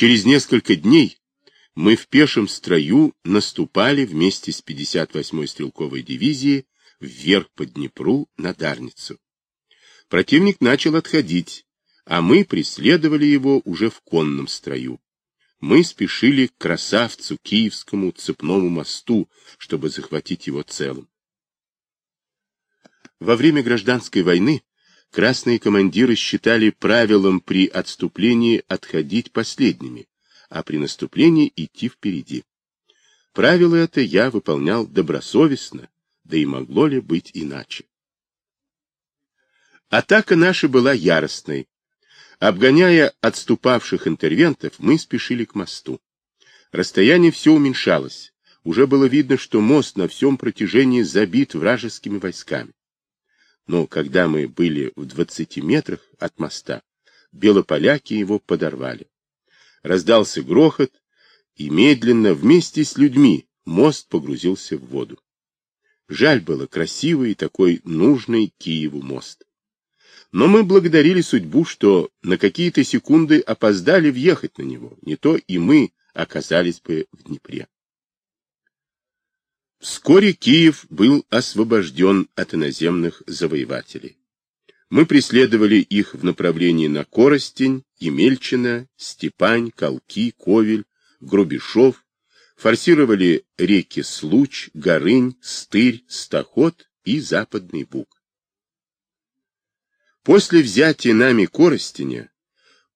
Через несколько дней мы в пешем строю наступали вместе с 58-й стрелковой дивизией вверх по Днепру на Дарницу. Противник начал отходить, а мы преследовали его уже в конном строю. Мы спешили к красавцу Киевскому цепному мосту, чтобы захватить его целым. Во время гражданской войны красные командиры считали правилом при отступлении отходить последними, а при наступлении идти впереди. Правило это я выполнял добросовестно, да и могло ли быть иначе. Атака наша была яростной. Обгоняя отступавших интервентов, мы спешили к мосту. Расстояние все уменьшалось. Уже было видно, что мост на всем протяжении забит вражескими войсками. Но когда мы были в 20 метрах от моста, белополяки его подорвали. Раздался грохот, и медленно вместе с людьми мост погрузился в воду. Жаль было красивый такой нужный Киеву мост. Но мы благодарили судьбу, что на какие-то секунды опоздали въехать на него, не то и мы оказались бы в Днепре. Вскоре Киев был освобожден от иноземных завоевателей. Мы преследовали их в направлении на Коростень, Емельчина, Степань, Колки, Ковель, Грубишов, форсировали реки Случ, Горынь, Стырь, Стоход и Западный Буг. После взятия нами Коростеня,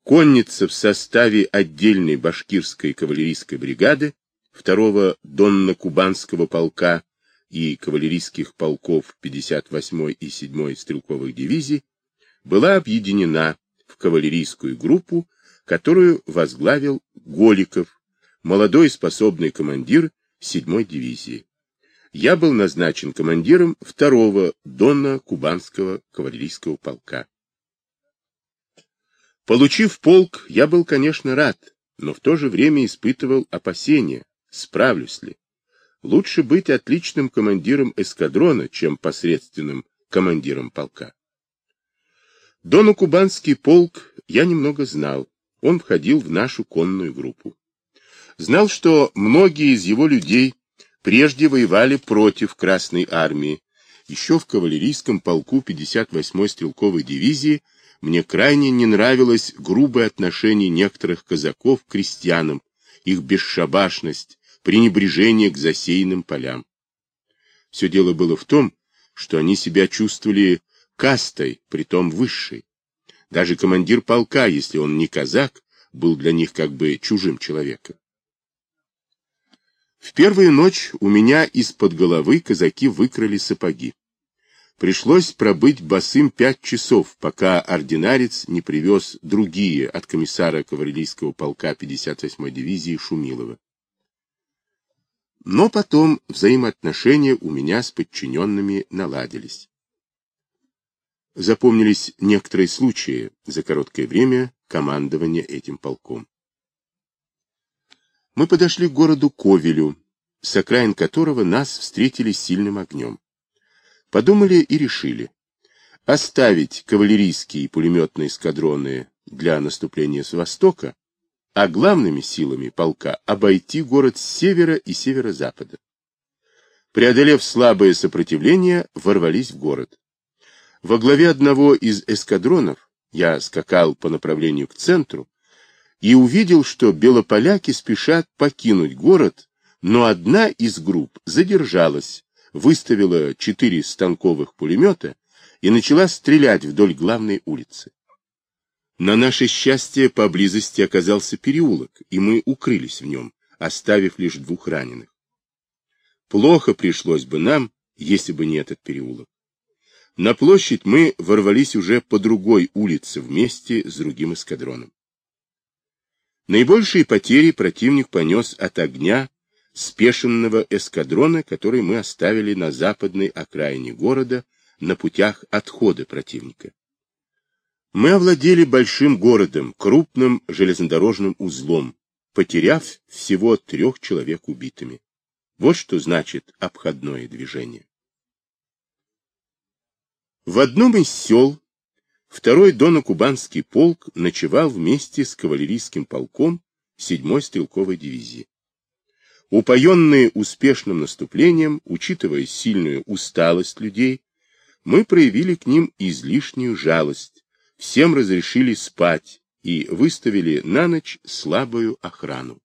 конница в составе отдельной башкирской кавалерийской бригады второго Донно-Кубанского полка и кавалерийских полков 58-й и 7-й стрелковых дивизий была объединена в кавалерийскую группу, которую возглавил Голиков, молодой способный командир 7-й дивизии. Я был назначен командиром второго Донно-Кубанского кавалерийского полка. Получив полк, я был, конечно, рад, но в то же время испытывал опасения, Справлюсь ли? Лучше быть отличным командиром эскадрона, чем посредственным командиром полка. Дону-Кубанский полк я немного знал. Он входил в нашу конную группу. Знал, что многие из его людей прежде воевали против Красной армии. Еще в кавалерийском полку 58-й стрелковой дивизии мне крайне не нравилось грубое отношение некоторых казаков к крестьянам, их бесшабашность, пренебрежение к засеянным полям. Все дело было в том, что они себя чувствовали кастой, притом высшей. Даже командир полка, если он не казак, был для них как бы чужим человеком. В первую ночь у меня из-под головы казаки выкрали сапоги. Пришлось пробыть босым пять часов, пока ординарец не привез другие от комиссара кавалерийского полка 58-й дивизии Шумилова. Но потом взаимоотношения у меня с подчиненными наладились. Запомнились некоторые случаи за короткое время командования этим полком. Мы подошли к городу Ковелю, с окраин которого нас встретили сильным огнем. Подумали и решили оставить кавалерийские и пулеметные эскадроны для наступления с востока, а главными силами полка обойти город с севера и северо-запада. Преодолев слабое сопротивление, ворвались в город. Во главе одного из эскадронов я скакал по направлению к центру и увидел, что белополяки спешат покинуть город, но одна из групп задержалась, выставила четыре станковых пулемета и начала стрелять вдоль главной улицы. На наше счастье поблизости оказался переулок, и мы укрылись в нем, оставив лишь двух раненых. Плохо пришлось бы нам, если бы не этот переулок. На площадь мы ворвались уже по другой улице вместе с другим эскадроном. Наибольшие потери противник понес от огня спешенного эскадрона, который мы оставили на западной окраине города на путях отхода противника. Мы овладели большим городом, крупным железнодорожным узлом, потеряв всего трех человек убитыми. Вот что значит обходное движение. В одном из сел второй Донокубанский полк ночевал вместе с кавалерийским полком 7-й стрелковой дивизии. Упоенные успешным наступлением, учитывая сильную усталость людей, мы проявили к ним излишнюю жалость, всем разрешили спать и выставили на ночь слабую охрану.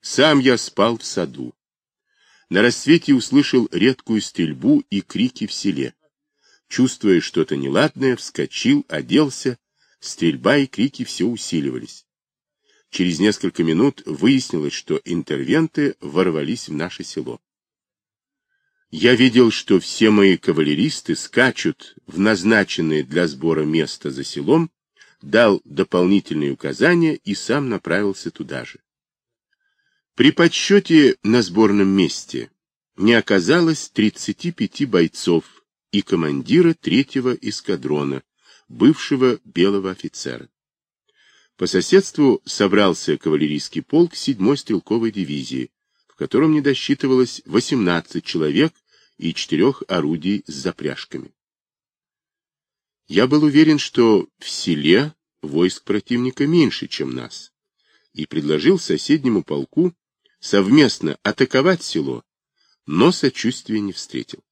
Сам я спал в саду. На рассвете услышал редкую стрельбу и крики в селе. Чувствуя что-то неладное, вскочил, оделся, стрельба и крики все усиливались. Через несколько минут выяснилось, что интервенты ворвались в наше село. Я видел, что все мои кавалеристы скачут в назначенное для сбора место за селом, дал дополнительные указания и сам направился туда же. При подсчете на сборном месте не оказалось 35 бойцов и командира третьего эскадрона, бывшего белого офицера. По соседству собрался кавалерийский полк 7-й стрелковой дивизии, в котором не досчитывалось 18 человек и четырех орудий с запряжками. Я был уверен, что в селе войск противника меньше, чем нас, и предложил соседнему полку совместно атаковать село, но сочувствия не встретил.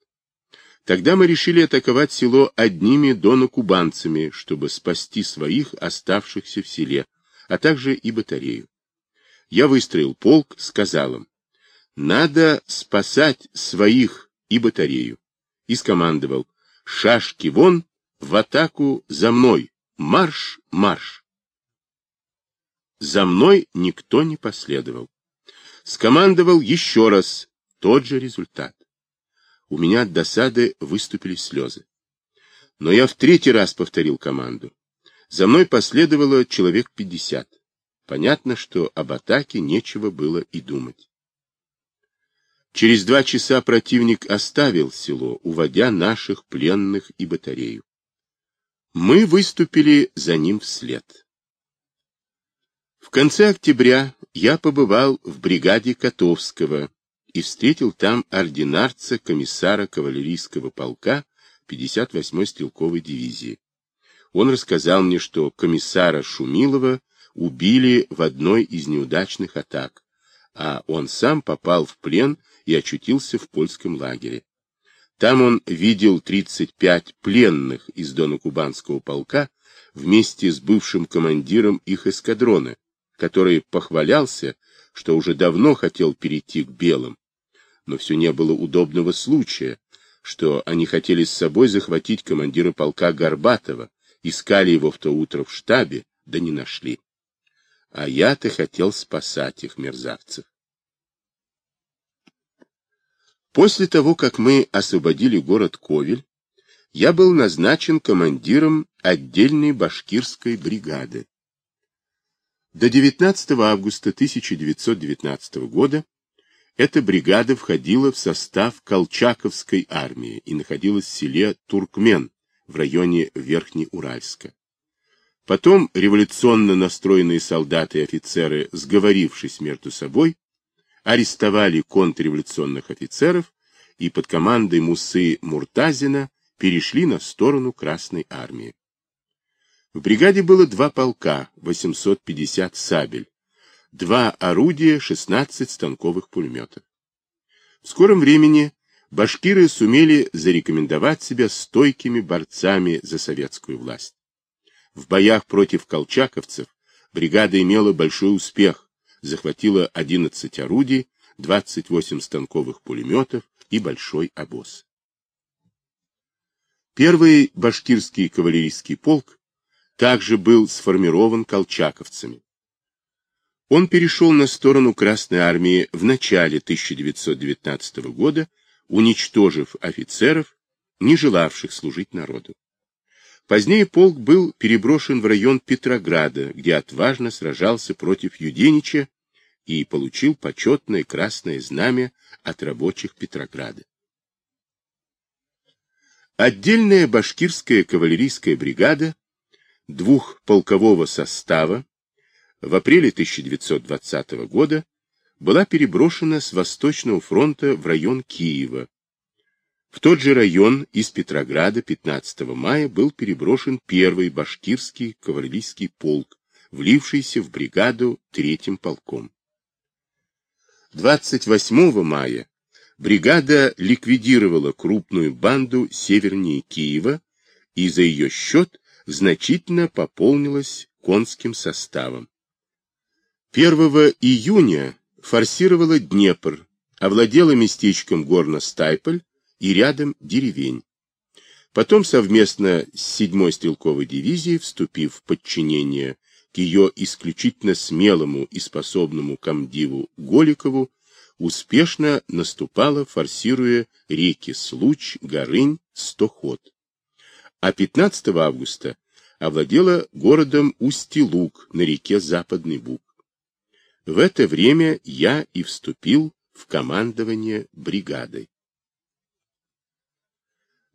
Тогда мы решили атаковать село одними донокубанцами, чтобы спасти своих, оставшихся в селе, а также и батарею. Я выстроил полк, сказал им, надо спасать своих и батарею, и скомандовал, шашки вон, в атаку за мной, марш, марш. За мной никто не последовал. Скомандовал еще раз, тот же результат у меня от досады выступили слезы. Но я в третий раз повторил команду. За мной последовало человек пятьдесят. Понятно, что об атаке нечего было и думать. Через два часа противник оставил село, уводя наших пленных и батарею. Мы выступили за ним вслед. В конце октября я побывал в бригаде Котовского, и встретил там ординарца комиссара кавалерийского полка 58-й стрелковой дивизии. Он рассказал мне, что комиссара Шумилова убили в одной из неудачных атак, а он сам попал в плен и очутился в польском лагере. Там он видел 35 пленных из Донокубанского полка вместе с бывшим командиром их эскадрона, который похвалялся, что уже давно хотел перейти к белым, но все не было удобного случая, что они хотели с собой захватить командира полка Горбатова, искали его в то утро в штабе, да не нашли. А я-то хотел спасать их мерзавцев. После того, как мы освободили город Ковель, я был назначен командиром отдельной башкирской бригады. До 19 августа 1919 года эта бригада входила в состав Колчаковской армии и находилась в селе Туркмен в районе Верхнеуральска. Потом революционно настроенные солдаты и офицеры, сговорившись между собой, арестовали контрреволюционных офицеров и под командой Мусы Муртазина перешли на сторону Красной армии. В бригаде было два полка, 850 сабель, два орудия, 16 станковых пулеметов. В скором времени башкиры сумели зарекомендовать себя стойкими борцами за советскую власть. В боях против колчаковцев бригада имела большой успех, захватила 11 орудий, 28 станковых пулеметов и большой обоз. Первый башкирский кавалерийский полк также был сформирован колчаковцами. Он перешел на сторону Красной Армии в начале 1919 года, уничтожив офицеров, не желавших служить народу. Позднее полк был переброшен в район Петрограда, где отважно сражался против Юденича и получил почетное красное знамя от рабочих Петрограда. Отдельная башкирская кавалерийская бригада двухполкового состава в апреле 1920 года была переброшена с Восточного фронта в район Киева. В тот же район из Петрограда 15 мая был переброшен первый башкирский кавалерийский полк влившийся в бригаду третьим полком. 28 мая бригада ликвидировала крупную банду севернее Киева и за ее счет значительно пополнилась конским составом. 1 июня форсировала Днепр, овладела местечком Горно-Стайполь и рядом деревень. Потом совместно с 7-й стрелковой дивизией, вступив в подчинение к ее исключительно смелому и способному комдиву Голикову, успешно наступала, форсируя реки Случ, Горынь, Стоход. А 15 августа овладела городом Устилук на реке Западный Буг. В это время я и вступил в командование бригадой.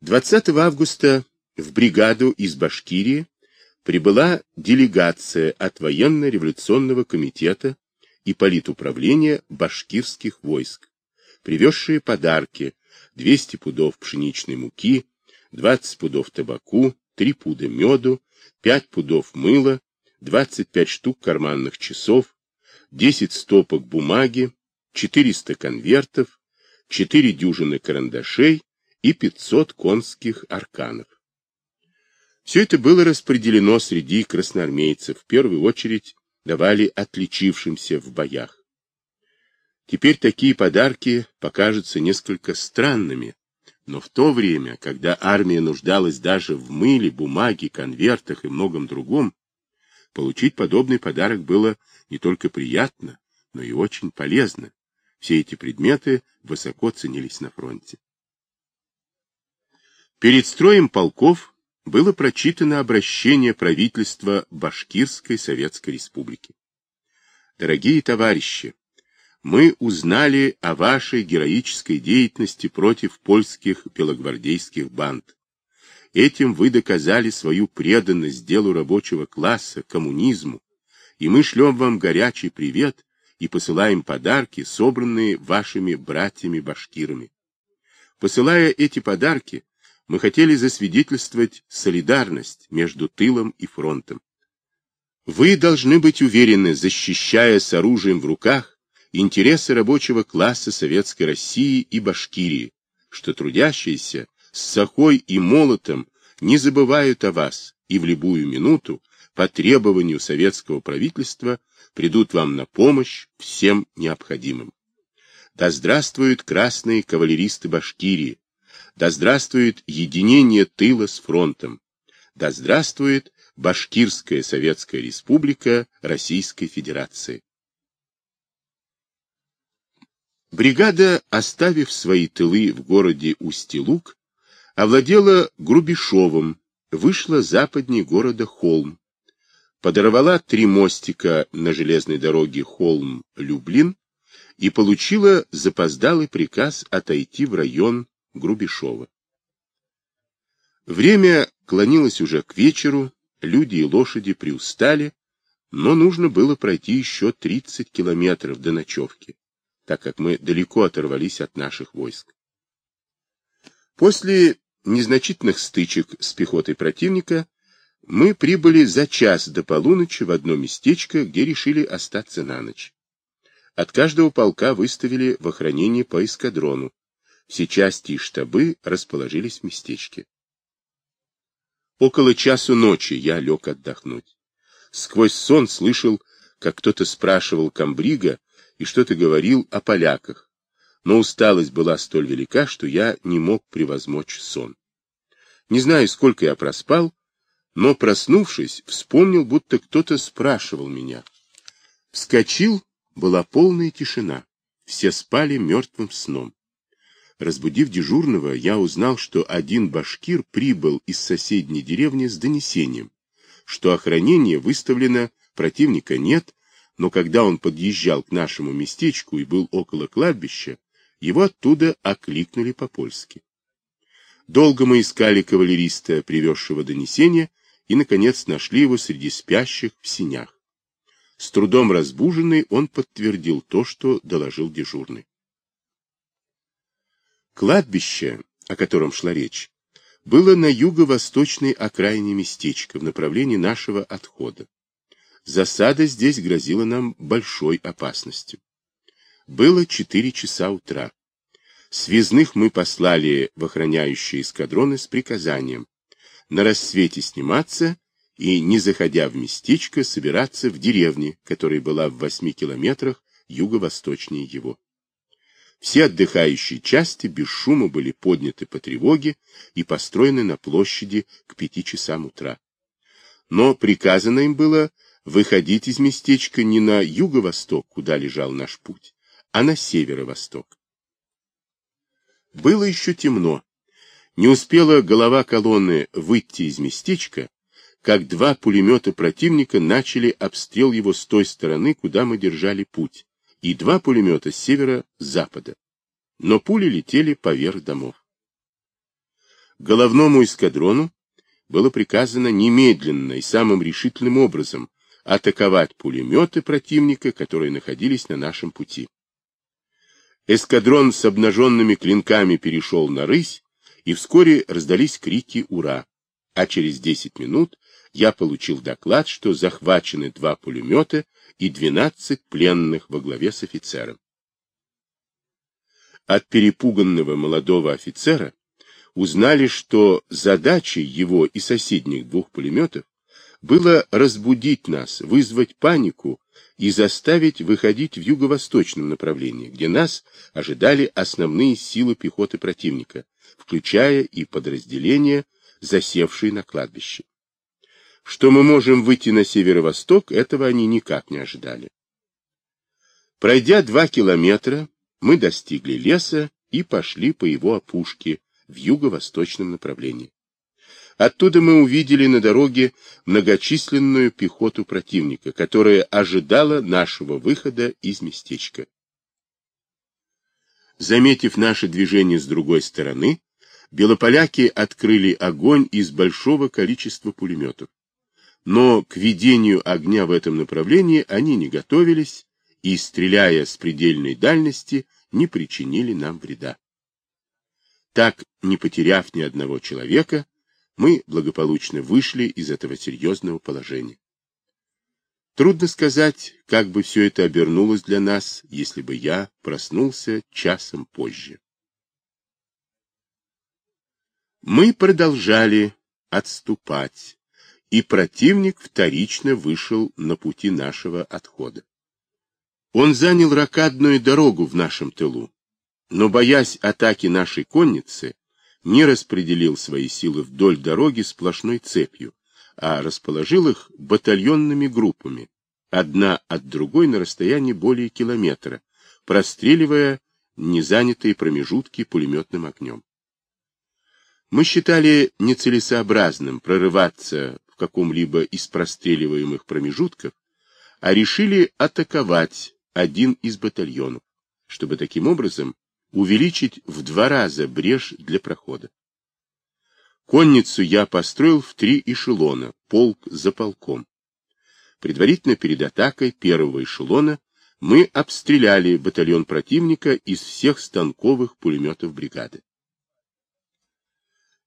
20 августа в бригаду из Башкирии прибыла делегация от военно-революционного комитета и политуправления башкирских войск, привезшие подарки 200 пудов пшеничной муки, 20 пудов табаку, 3 пуда меду, 5 пудов мыла, 25 штук карманных часов, 10 стопок бумаги, 400 конвертов, 4 дюжины карандашей и 500 конских арканов. Все это было распределено среди красноармейцев, в первую очередь давали отличившимся в боях. Теперь такие подарки покажутся несколько странными, но в то время, когда армия нуждалась даже в мыле, бумаге, конвертах и многом другом, получить подобный подарок было не только приятно, но и очень полезно. Все эти предметы высоко ценились на фронте. Перед строем полков было прочитано обращение правительства Башкирской Советской Республики. Дорогие товарищи, мы узнали о вашей героической деятельности против польских белогвардейских банд. Этим вы доказали свою преданность делу рабочего класса, коммунизму, и мы шлем вам горячий привет и посылаем подарки, собранные вашими братьями-башкирами. Посылая эти подарки, мы хотели засвидетельствовать солидарность между тылом и фронтом. Вы должны быть уверены, защищая с оружием в руках интересы рабочего класса Советской России и Башкирии, что трудящиеся с сахой и молотом не забывают о вас и в любую минуту по требованию советского правительства придут вам на помощь всем необходимым. Да здравствуют красные кавалеристы Башкирии, да здравствует единение тыла с фронтом! Да здравствует Башкирская Советская Республика Российской Федерации! Бригада, оставив свои тылы в городе Устилук, овладела Грубишовым, вышла западней города Холм, подорвала три мостика на железной дороге Холм-Люблин и получила запоздалый приказ отойти в район Грубишова. Время клонилось уже к вечеру, люди и лошади приустали, но нужно было пройти еще 30 километров до ночевки, так как мы далеко оторвались от наших войск. После незначительных стычек с пехотой противника мы прибыли за час до полуночи в одно местечко, где решили остаться на ночь. От каждого полка выставили в охранение по эскадрону, все части и штабы расположились в местечке. Около часу ночи я лег отдохнуть. Сквозь сон слышал, как кто-то спрашивал комбрига и что-то говорил о поляках, но усталость была столь велика, что я не мог превозмочь сон. Не знаю, сколько я проспал, но, проснувшись, вспомнил, будто кто-то спрашивал меня. Вскочил, была полная тишина, все спали мертвым сном. Разбудив дежурного, я узнал, что один башкир прибыл из соседней деревни с донесением, что охранение выставлено, противника нет, но когда он подъезжал к нашему местечку и был около кладбища, его оттуда окликнули по-польски. Долго мы искали кавалериста, привезшего донесение, и, наконец, нашли его среди спящих в синях. С трудом разбуженный, он подтвердил то, что доложил дежурный. Кладбище, о котором шла речь, было на юго-восточной окраине местечка в направлении нашего отхода. засада здесь грозила нам большой опасностью. Было четыре часа утра. Связных мы послали в охраняющие эскадроны с приказанием на рассвете сниматься и, не заходя в местечко, собираться в деревне, которая была в восьми километрах юго-восточнее его. Все отдыхающие части без шума были подняты по тревоге и построены на площади к пяти часам утра. Но приказано им было выходить из местечка не на юго-восток, куда лежал наш путь, а на северо-восток. Было еще темно. Не успела голова колонны выйти из местечка, как два пулемета противника начали обстрел его с той стороны, куда мы держали путь, и два пулемета с севера-запада. Но пули летели поверх домов. Головному эскадрону было приказано немедленно и самым решительным образом атаковать пулеметы противника, которые находились на нашем пути. Эскадрон с обнаженными клинками перешел на рысь, и вскоре раздались крики «Ура!», а через 10 минут я получил доклад, что захвачены два пулемета и 12 пленных во главе с офицером. От перепуганного молодого офицера узнали, что задачей его и соседних двух пулеметов было разбудить нас, вызвать панику и заставить выходить в юго-восточном направлении, где нас ожидали основные силы пехоты противника, включая и подразделения, засевшие на кладбище. Что мы можем выйти на северо-восток, этого они никак не ожидали. Пройдя два километра, мы достигли леса и пошли по его опушке в юго-восточном направлении. Оттуда мы увидели на дороге многочисленную пехоту противника, которая ожидала нашего выхода из местечка. Заметив наше движение с другой стороны, белополяки открыли огонь из большого количества пулеметов но к ведению огня в этом направлении они не готовились и, стреляя с предельной дальности, не причинили нам вреда. Так, не потеряв ни одного человека, мы благополучно вышли из этого серьезного положения. Трудно сказать, как бы все это обернулось для нас, если бы я проснулся часом позже. Мы продолжали отступать, и противник вторично вышел на пути нашего отхода. Он занял ракадную дорогу в нашем тылу, но, боясь атаки нашей конницы, не распределил свои силы вдоль дороги сплошной цепью, а расположил их батальонными группами, одна от другой на расстоянии более километра, простреливая незанятые промежутки пулеметным огнем. Мы считали нецелесообразным прорываться каком-либо из простреливаемых промежутков, а решили атаковать один из батальонов, чтобы таким образом увеличить в два раза брешь для прохода. Конницу я построил в три эшелона, полк за полком. Предварительно перед атакой первого эшелона мы обстреляли батальон противника из всех станковых пулеметов бригады.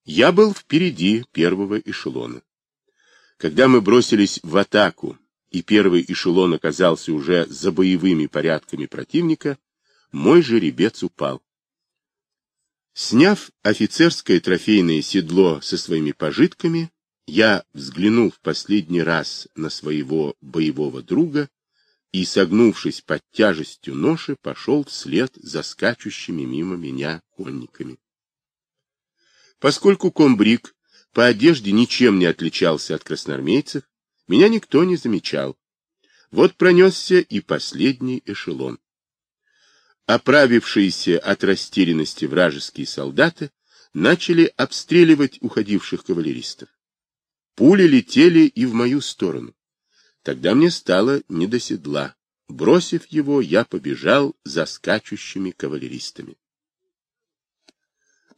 Я был впереди первого эшелона. Когда мы бросились в атаку, и первый эшелон оказался уже за боевыми порядками противника, мой жеребец упал. Сняв офицерское трофейное седло со своими пожитками, я взглянул в последний раз на своего боевого друга и, согнувшись под тяжестью ноши, пошел вслед за скачущими мимо меня конниками. Поскольку комбриг по одежде ничем не отличался от красноармейцев, меня никто не замечал. Вот пронесся и последний эшелон. Оправившиеся от растерянности вражеские солдаты начали обстреливать уходивших кавалеристов. Пули летели и в мою сторону. Тогда мне стало не до седла. Бросив его, я побежал за скачущими кавалеристами.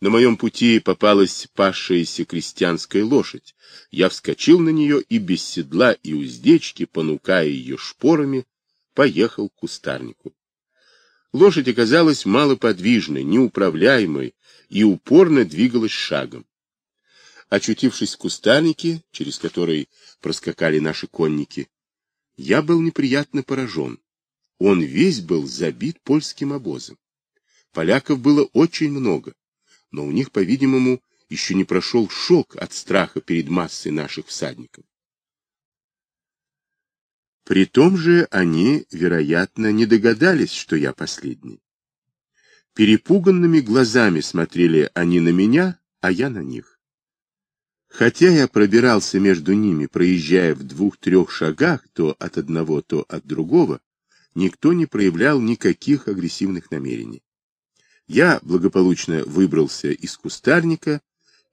На моем пути попалась пасшаяся крестьянская лошадь. Я вскочил на нее и без седла и уздечки, понукая ее шпорами, поехал к кустарнику. Лошадь оказалась малоподвижной, неуправляемой и упорно двигалась шагом. Очутившись в кустарнике, через который проскакали наши конники, я был неприятно поражен. Он весь был забит польским обозом. Поляков было очень много, но у них, по-видимому, еще не прошел шок от страха перед массой наших всадников. При том же они, вероятно, не догадались, что я последний. Перепуганными глазами смотрели они на меня, а я на них. Хотя я пробирался между ними, проезжая в двух-трех шагах то от одного, то от другого, никто не проявлял никаких агрессивных намерений. Я благополучно выбрался из кустарника,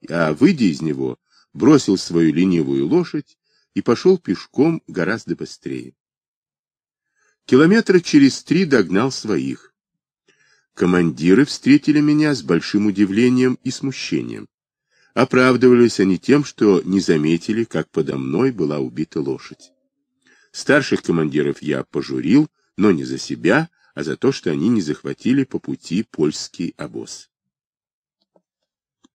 а, выйдя из него, бросил свою ленивую лошадь и пошел пешком гораздо быстрее. Километра через три догнал своих. Командиры встретили меня с большим удивлением и смущением. Оправдывались они тем, что не заметили, как подо мной была убита лошадь. Старших командиров я пожурил, но не за себя, а за то, что они не захватили по пути польский обоз.